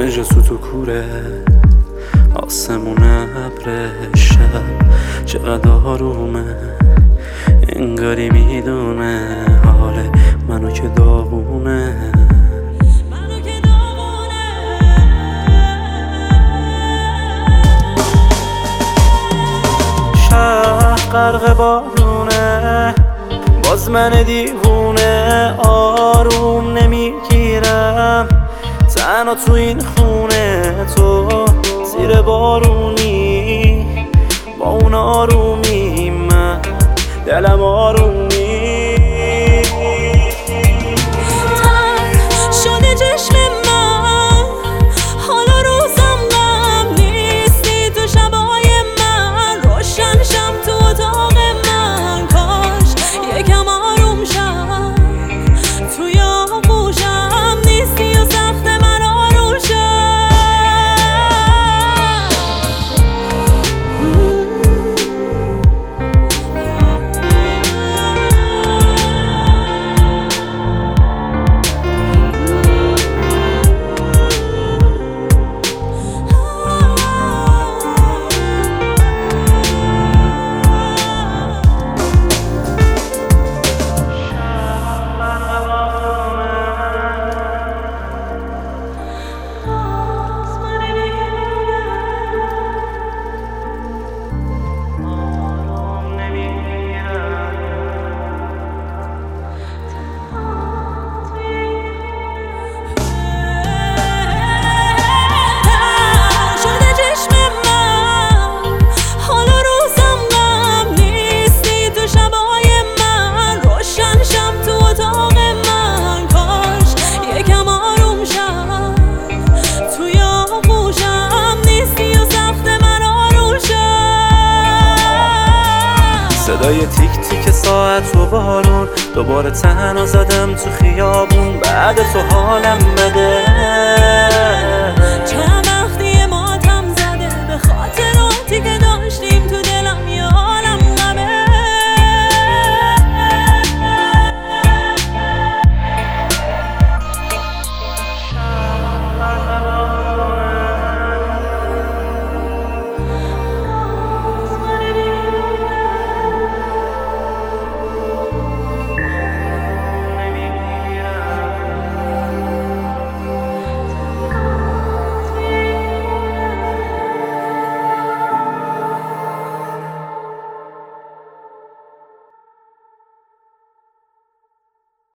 جا تو کوره آسمون ابر شب. چقدر آرومه انگاری می‌دونه حال منو که داغونه. شهر غرق بارونه باز من دیوونه. آروم نمی‌گیرم تنها تو این خونه تو زیر بارونی. با اون آرومی من دلم آروم صدای تیک تیک ساعت و بارون دوباره تنها زدم تو خیابون. بعد تو حالم بده.